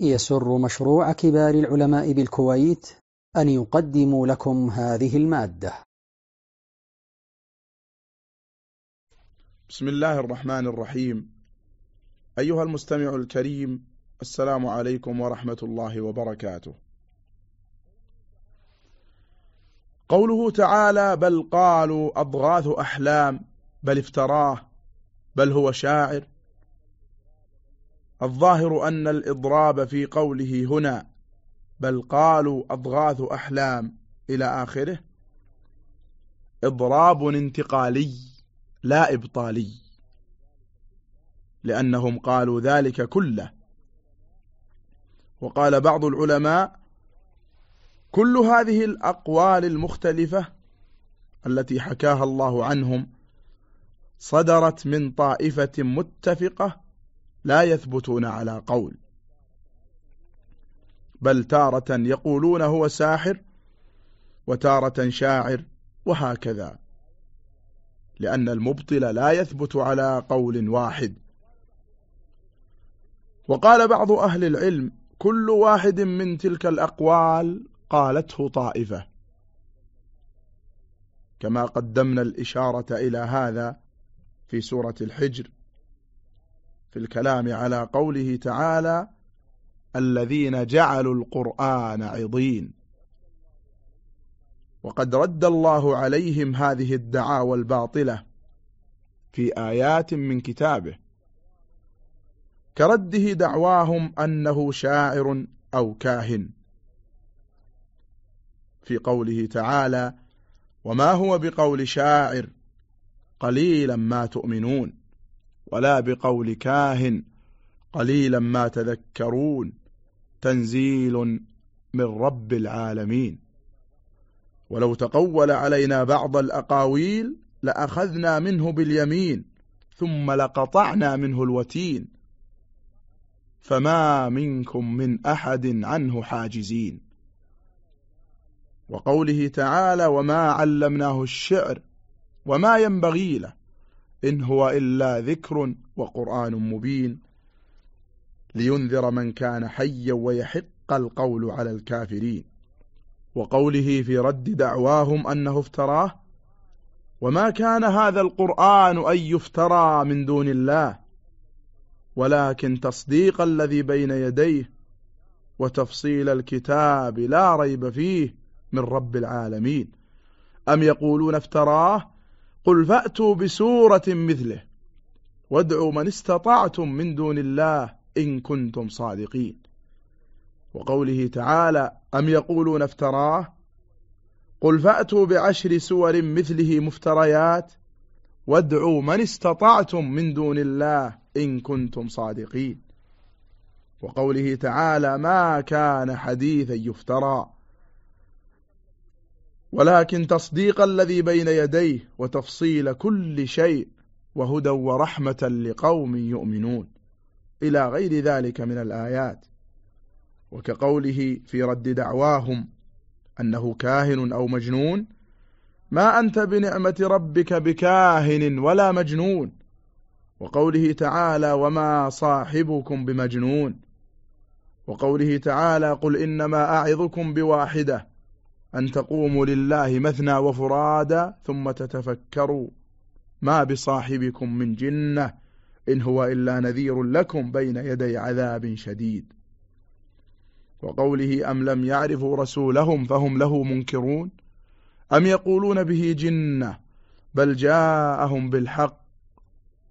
يسر مشروع كبار العلماء بالكويت أن يقدم لكم هذه المادة. بسم الله الرحمن الرحيم. أيها المستمع الكريم السلام عليكم ورحمة الله وبركاته. قوله تعالى بل قالوا أضغاث أحلام بل افتراه بل هو شاعر. الظاهر أن الإضراب في قوله هنا بل قالوا أضغاث أحلام إلى آخره إضراب انتقالي لا إبطالي لأنهم قالوا ذلك كله. وقال بعض العلماء كل هذه الأقوال المختلفة التي حكاها الله عنهم صدرت من طائفة متفقة لا يثبتون على قول. بل تارة يقولون هو ساحر وتارة شاعر وهكذا. لأن المبطل لا يثبت على قول واحد. وقال بعض أهل العلم كل واحد من تلك الأقوال قالته طائفة. كما قدمنا الإشارة إلى هذا في سورة الحجر. في الكلام على قوله تعالى الذين جعلوا القرآن عضين. وقد رد الله عليهم هذه الدعاوى الباطلة في آيات من كتابه كرده دعواهم أنه شاعر أو كاهن. في قوله تعالى وما هو بقول شاعر؟ قليلا ما تؤمنون. ولا بقول كاهن قليلا ما تذكرون تنزيل من رب العالمين. ولو تقول علينا بعض الأقاويل لأخذنا منه باليمين ثم لقطعنا منه الوتين. فما منكم من أحد عنه حاجزين. وقوله تعالى وما علمناه الشعر وما ينبغي له إن هو إلا ذكر وقرآن مبين لينذر من كان حيا ويحق القول على الكافرين. وقوله في رد دعواهم أنه افتراه وما كان هذا القرآن أن يفترى من دون الله ولكن تصديق الذي بين يديه وتفصيل الكتاب لا ريب فيه من رب العالمين. أم يقولون افتراه؟ قل فأتوا بسورة مثله وادعوا من استطعتم من دون الله إن كنتم صادقين. وقوله تعالى أم يقولون افتراه؟ قل فأتوا بعشر سور مثله مفتريات وادعوا من استطعتم من دون الله إن كنتم صادقين. وقوله تعالى ما كان حديثا يفترى. ولكن تصديق الذي بين يديه وتفصيل كل شيء وهدى ورحمة لقوم يؤمنون إلى غير ذلك من الآيات. وكقوله في رد دعواهم أنه كاهن أو مجنون ما أنت بنعمة ربك بكاهن ولا مجنون. وقوله تعالى وما صاحبكم بمجنون. وقوله تعالى قل إنما أعظكم بواحدة. أن تقوموا لله مثنى وفرادا ثم تتفكروا ما بصاحبكم من جنة إن هو إلا نذير لكم بين يدي عذاب شديد. وقوله أم لم يعرفوا رسولهم فهم له منكرون؟ أم يقولون به جنة بل جاءهم بالحق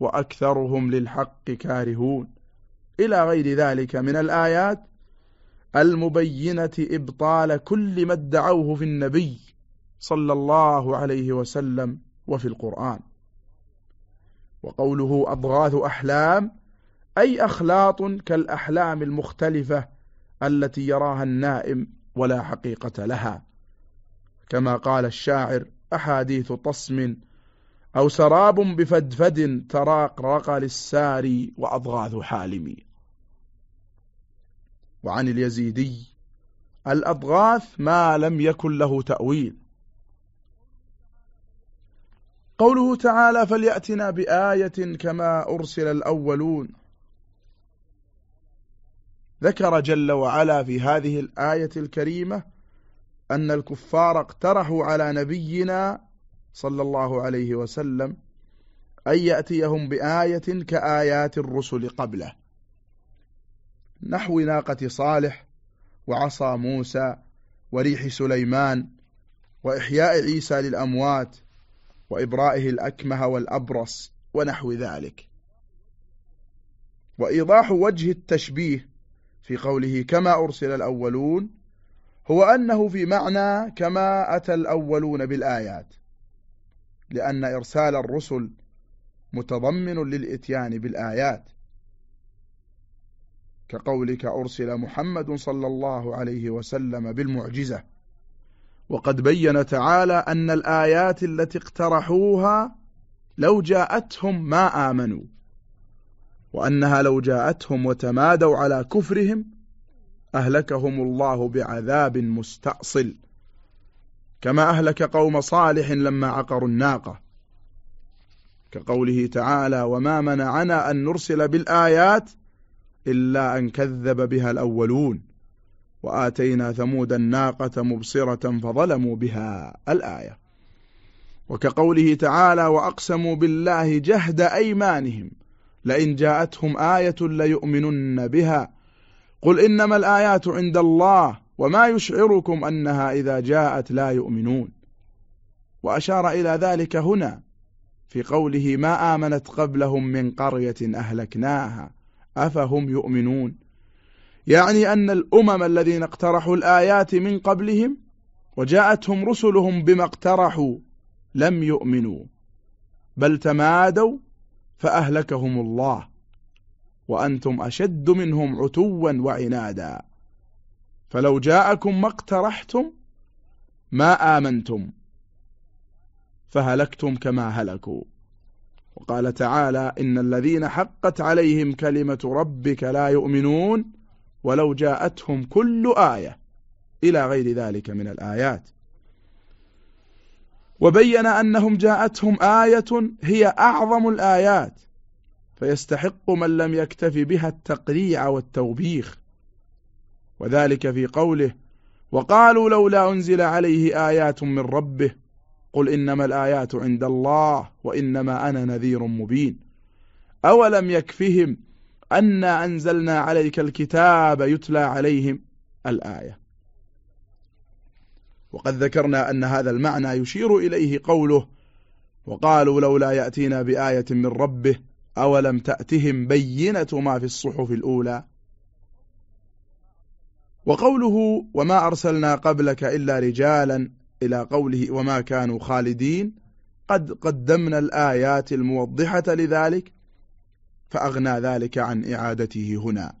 وأكثرهم للحق كارهون؟ إلى غير ذلك من الآيات المبينة إبطال كل ما ادعوه في النبي صلى الله عليه وسلم وفي القرآن. وقوله أضغاث أحلام أي أخلاط كالأحلام المختلفة التي يراها النائم ولا حقيقة لها. كما قال الشاعر أحاديث طصم أو سراب بفدفد تراقرق للساري وأضغاث حالمي. وعن اليزيدي الأضغاث ما لم يكن له تأويل. قوله تعالى فليأتنا بآية كما أرسل الأولون. ذكر جل وعلا في هذه الآية الكريمة أن الكفار اقترحوا على نبينا صلى الله عليه وسلم أن يأتيهم بآية كآيات الرسل قبله. نحو ناقة صالح وعصا موسى وريح سليمان وإحياء عيسى للأموات وإبرائه الأكمه والأبرص ونحو ذلك. وإيضاح وجه التشبيه في قوله كما أرسل الأولون هو أنه في معنى كما أتى الأولون بالآيات لأن إرسال الرسل متضمن للإتيان بالآيات. كقولك أرسل محمد صلى الله عليه وسلم بالمعجزة. وقد بين تعالى أن الآيات التي اقترحوها لو جاءتهم ما آمنوا وأنها لو جاءتهم وتمادوا على كفرهم أهلكهم الله بعذاب مستأصل. كما أهلك قوم صالح لما عقروا الناقة. كقوله تعالى وما منعنا أن نرسل بالآيات إلا أن كذب بها الأولون وآتينا ثمود الناقة مبصرة فظلموا بها الآية. وكقوله تعالى وأقسموا بالله جهد أيمانهم لئن جاءتهم آية ليؤمنن بها. قل إنما الآيات عند الله وما يشعركم أنها إذا جاءت لا يؤمنون. وأشار إلى ذلك هنا في قوله ما آمنت قبلهم من قرية أهلكناها. أفهم يؤمنون؟ يعني أن الأمم الذين اقترحوا الآيات من قبلهم وجاءتهم رسلهم بما اقترحوا لم يؤمنوا بل تمادوا فأهلكهم الله وأنتم أشد منهم عتوا وعنادا. فلو جاءكم ما اقترحتم ما آمنتم فهلكتم كما هلكوا. وقال تعالى إن الذين حقت عليهم كلمة ربك لا يؤمنون ولو جاءتهم كل آية إلى غير ذلك من الآيات. وبين أنهم جاءتهم آية هي أعظم الآيات فيستحق من لم يكتف بها التقريع والتوبيخ. وذلك في قوله وقالوا لولا أنزل عليه آيات من ربه قل إنما الآيات عند الله وإنما أنا نذير مبين. أولم يكفهم أنا أنزلنا عليك الكتاب يتلى عليهم الآية. وقد ذكرنا أن هذا المعنى يشير إليه قوله وقالوا لولا يأتينا بآية من ربه أولم تأتهم بينة ما في الصحف الأولى. وقوله وما أرسلنا قبلك إلا رجالا إلى قوله وما كانوا خالدين قد قدمنا الآيات الموضحة لذلك فأغنى ذلك عن إعادته هنا.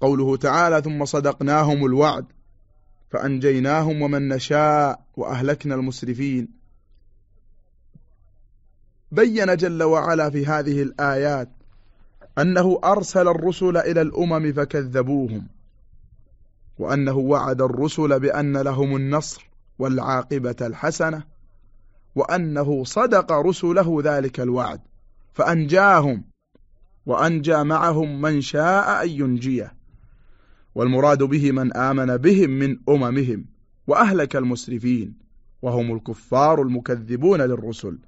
قوله تعالى ثم صدقناهم الوعد فأنجيناهم ومن نشاء وأهلكنا المسرفين. بين جل وعلا في هذه الآيات أنه أرسل الرسل إلى الأمم فكذبوهم. وأنه وعد الرسل بأن لهم النصر والعاقبة الحسنة وأنه صدق رسله ذلك الوعد فأنجاهم وأنجى معهم من شاء أن ينجيه. والمراد به من آمن بهم من أممهم وأهلك المسرفين وهم الكفار المكذبون للرسل.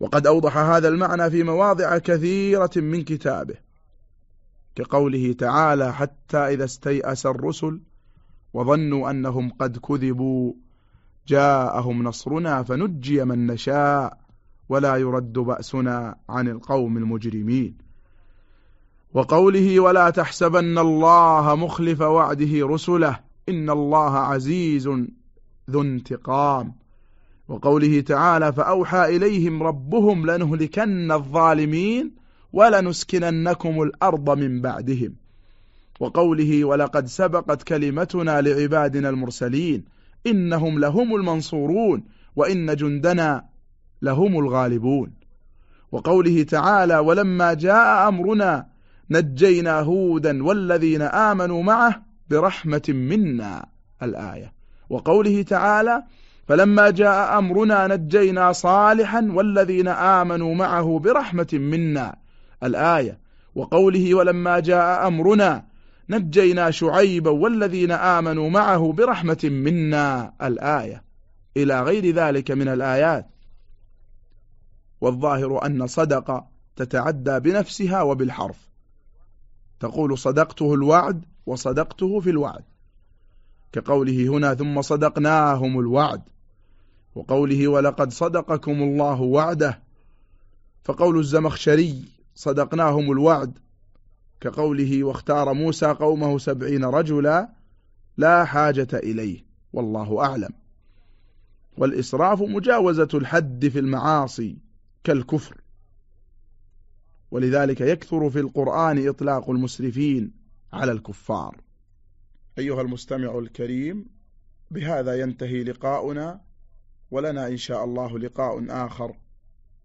وقد أوضح هذا المعنى في مواضع كثيرة من كتابه. كقوله تعالى حتى إذا استيأس الرسل وظنوا أنهم قد كذبوا جاءهم نصرنا فنجي من نشاء ولا يرد بأسنا عن القوم المجرمين. وقوله ولا تحسبن الله مخلف وعده رسله إن الله عزيز ذو انتقام. وقوله تعالى فأوحى إليهم ربهم لنهلكن الظالمين ولنسكننكم الأرض من بعدهم. وقوله ولقد سبقت كلمتنا لعبادنا المرسلين إنهم لهم المنصورون وإن جندنا لهم الغالبون. وقوله تعالى ولما جاء أمرنا نجينا هودا والذين آمنوا معه برحمة منا الآية. وقوله تعالى فلما جاء أمرنا نجينا صالحا والذين آمنوا معه برحمة منا الآية وقوله ولما جاء أمرنا نجينا شعيبا والذين آمنوا معه برحمة منا. الآية. إلى غير ذلك من الآيات. والظاهر أن صدق تتعدى بنفسها وبالحرف. تقول صدقته الوعد وصدقته في الوعد. كقوله هنا ثم صدقناهم الوعد. وقوله ولقد صدقكم الله وعده. فقول الزمخشري صدقناهم الوعد كقوله واختار موسى قومه سبعين رجلا لا حاجة إليه والله أعلم. والإسراف مجاوزة الحد في المعاصي كالكفر. ولذلك يكثر في القرآن إطلاق المسرفين على الكفار. أيها المستمع الكريم بهذا ينتهي لقاؤنا ولنا إن شاء الله لقاء آخر.